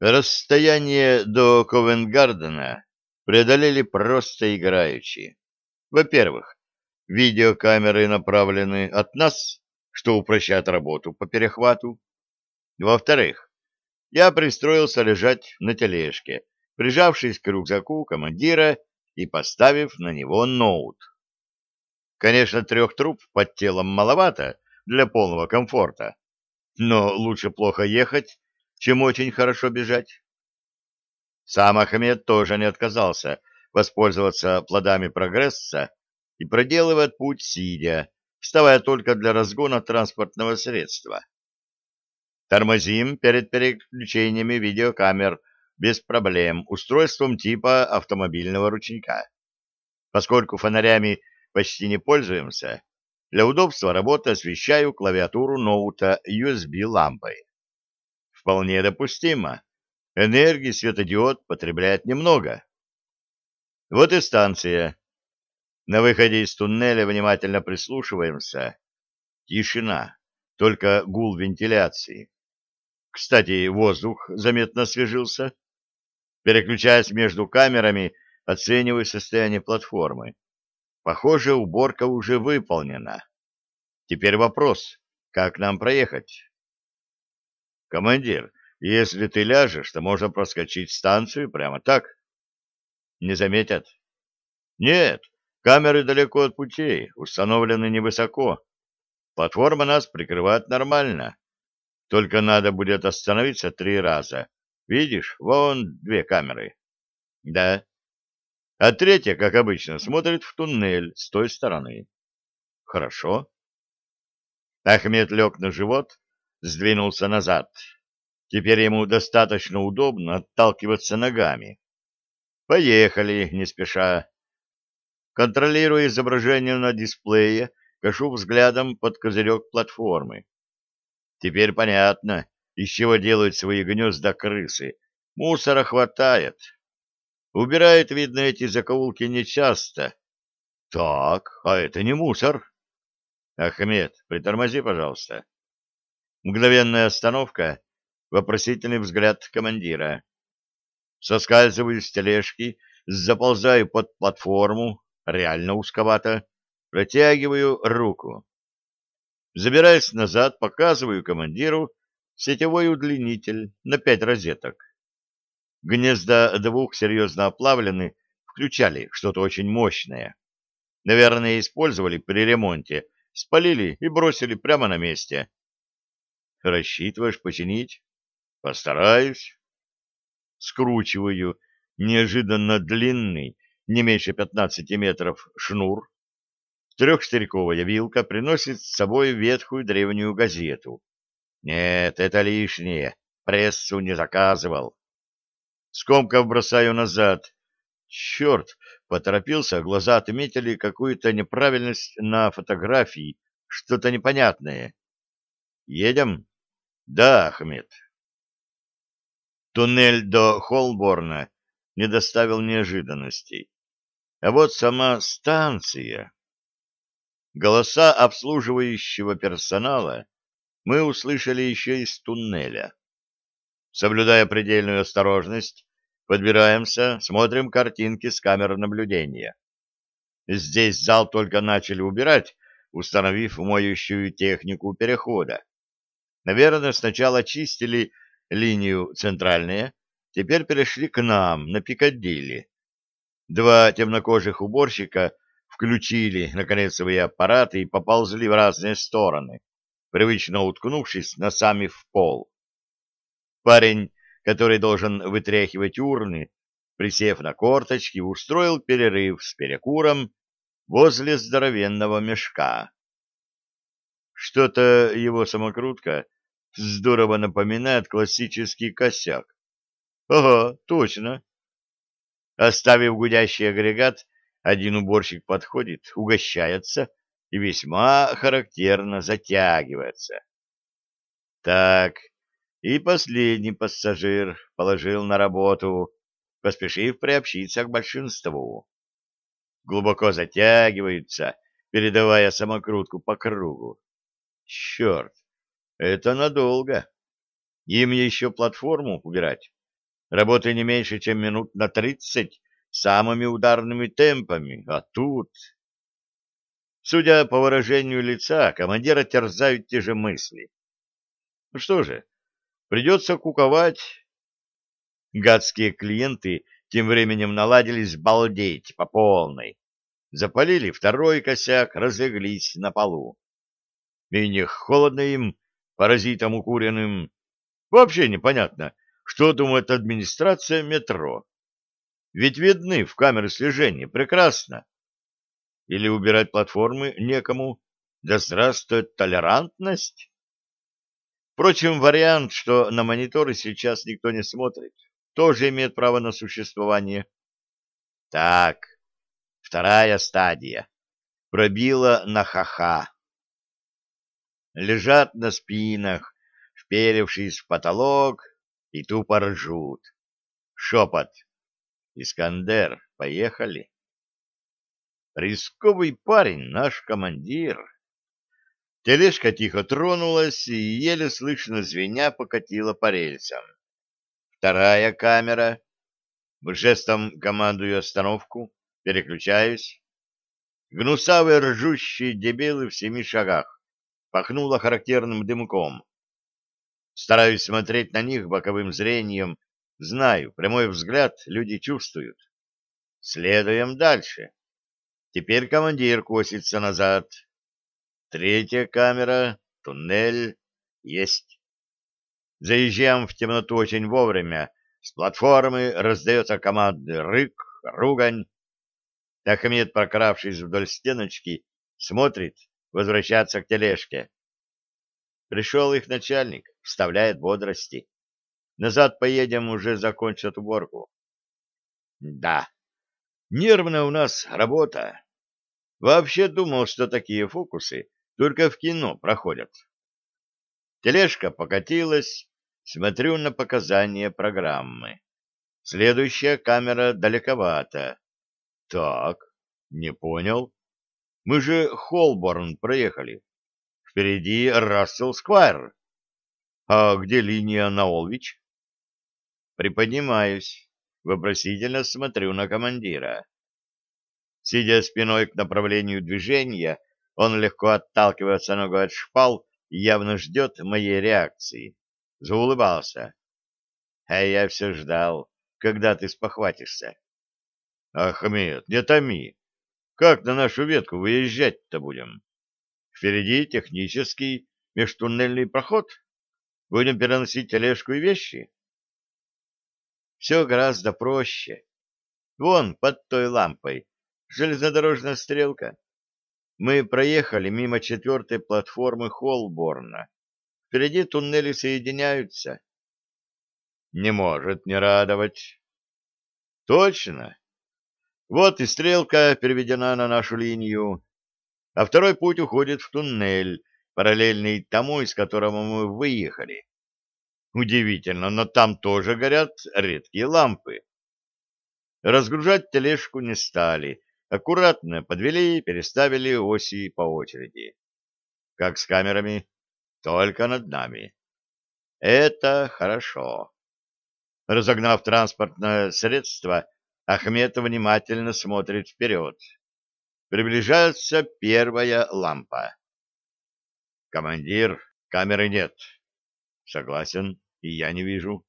Расстояние до Ковенгардена преодолели просто играючи. Во-первых, видеокамеры направлены от нас, что упрощает работу по перехвату. Во-вторых, я пристроился лежать на тележке, прижавшись к рюкзаку командира и поставив на него ноут. Конечно, трех труб под телом маловато для полного комфорта, но лучше плохо ехать, чем очень хорошо бежать. Сам Ахмед тоже не отказался воспользоваться плодами прогресса и проделывает путь сидя, вставая только для разгона транспортного средства. Тормозим перед переключениями видеокамер без проблем устройством типа автомобильного ручника. Поскольку фонарями почти не пользуемся, для удобства работы освещаю клавиатуру ноута USB-лампой. Вполне допустимо. Энергии светодиод потребляет немного. Вот и станция. На выходе из туннеля внимательно прислушиваемся. Тишина, только гул вентиляции. Кстати, воздух заметно освежился. Переключаясь между камерами, оцениваю состояние платформы. Похоже, уборка уже выполнена. Теперь вопрос, как нам проехать? Командир, если ты ляжешь, то можно проскочить станцию прямо так. Не заметят? Нет, камеры далеко от путей, установлены невысоко. Платформа нас прикрывает нормально. Только надо будет остановиться три раза. Видишь, вон две камеры. Да. А третья, как обычно, смотрит в туннель с той стороны. Хорошо. Ахмед лег на живот, сдвинулся назад. Теперь ему достаточно удобно отталкиваться ногами. Поехали, не спеша. Контролируя изображение на дисплее, кашу взглядом под козырек платформы. Теперь понятно, из чего делают свои гнезда крысы. Мусора хватает. Убирают, видно, эти закоулки нечасто. Так, а это не мусор. Ахмед, притормози, пожалуйста. Мгновенная остановка, вопросительный взгляд командира. Соскальзываю с тележки, заползаю под платформу, реально узковато, протягиваю руку. Забираясь назад, показываю командиру сетевой удлинитель на пять розеток. Гнезда двух серьезно оплавлены, включали что-то очень мощное. Наверное, использовали при ремонте, спалили и бросили прямо на месте. Рассчитываешь починить? Постараюсь. Скручиваю неожиданно длинный, не меньше 15 метров, шнур, Трехштырьковая вилка приносит с собой ветхую древнюю газету. Нет, это лишнее. Прессу не заказывал. Скомков бросаю назад. Черт, поторопился, глаза отметили какую-то неправильность на фотографии, что-то непонятное. Едем? Да, Ахмед. Туннель до Холборна не доставил неожиданностей. А вот сама станция... Голоса обслуживающего персонала мы услышали еще из туннеля. Соблюдая предельную осторожность, подбираемся, смотрим картинки с камер наблюдения. Здесь зал только начали убирать, установив моющую технику перехода. Наверное, сначала чистили линию центральная, теперь перешли к нам, на Пикадилли. Два темнокожих уборщика включили, наконец, свои аппараты и поползли в разные стороны, привычно уткнувшись носами в пол. Парень, который должен вытряхивать урны, присев на корточки, устроил перерыв с перекуром возле здоровенного мешка. Что-то его самокрутка здорово напоминает классический косяк. Ага, точно. Оставив гудящий агрегат, один уборщик подходит, угощается и весьма характерно затягивается. Так, и последний пассажир положил на работу, поспешив приобщиться к большинству. Глубоко затягиваются, передавая самокрутку по кругу. Черт, это надолго. Им еще платформу убирать, Работы не меньше, чем минут на тридцать самыми ударными темпами, а тут... Судя по выражению лица, командира терзают те же мысли. Ну что же, придется куковать. Гадские клиенты тем временем наладились балдеть по полной. Запалили второй косяк, разлеглись на полу. И не холодно им, паразитам укуренным. Вообще непонятно, что думает администрация метро. Ведь видны в камеры слежения прекрасно. Или убирать платформы некому? Да здравствует толерантность! Впрочем, вариант, что на мониторы сейчас никто не смотрит, тоже имеет право на существование. Так, вторая стадия. Пробила на ха-ха. Лежат на спинах, вперевшись в потолок, и тупо ржут. Шепот. «Искандер, поехали!» Рисковый парень, наш командир. Тележка тихо тронулась и, еле слышно звеня, покатила по рельсам. Вторая камера. Жестом командую остановку, переключаюсь. Гнусавые ржущие дебилы в семи шагах. Пахнуло характерным дымком. Стараюсь смотреть на них боковым зрением. Знаю, прямой взгляд люди чувствуют. Следуем дальше. Теперь командир косится назад. Третья камера, туннель, есть. Заезжаем в темноту очень вовремя. С платформы раздается командный рык, ругань. Ахмед, прокравшись вдоль стеночки, смотрит, возвращаться к тележке. Пришел их начальник, вставляет бодрости. Назад поедем, уже закончат уборку. Да, нервная у нас работа. Вообще думал, что такие фокусы только в кино проходят. Тележка покатилась, смотрю на показания программы. Следующая камера далековато. Так, не понял. Мы же Холборн проехали. Впереди Рассел Сквайр. А где линия на Олвич? Приподнимаюсь, вопросительно смотрю на командира. Сидя спиной к направлению движения, он легко отталкивается ногой от шпал и явно ждет моей реакции. Заулыбался. А я все ждал, когда ты спохватишься. Ахмед, не томи. Как на нашу ветку выезжать-то будем? Впереди технический межтуннельный проход. Будем переносить тележку и вещи. Все гораздо проще. Вон, под той лампой, железнодорожная стрелка. Мы проехали мимо четвертой платформы Холборна. Впереди туннели соединяются. Не может не радовать. Точно. Вот и стрелка переведена на нашу линию, а второй путь уходит в туннель, параллельный тому, из которого мы выехали. Удивительно, но там тоже горят редкие лампы. Разгружать тележку не стали, аккуратно подвели и переставили оси по очереди. Как с камерами, только над нами. Это хорошо. Разогнав транспортное средство, Ахмед внимательно смотрит вперед. Приближается первая лампа. Командир, камеры нет. Согласен, и я не вижу.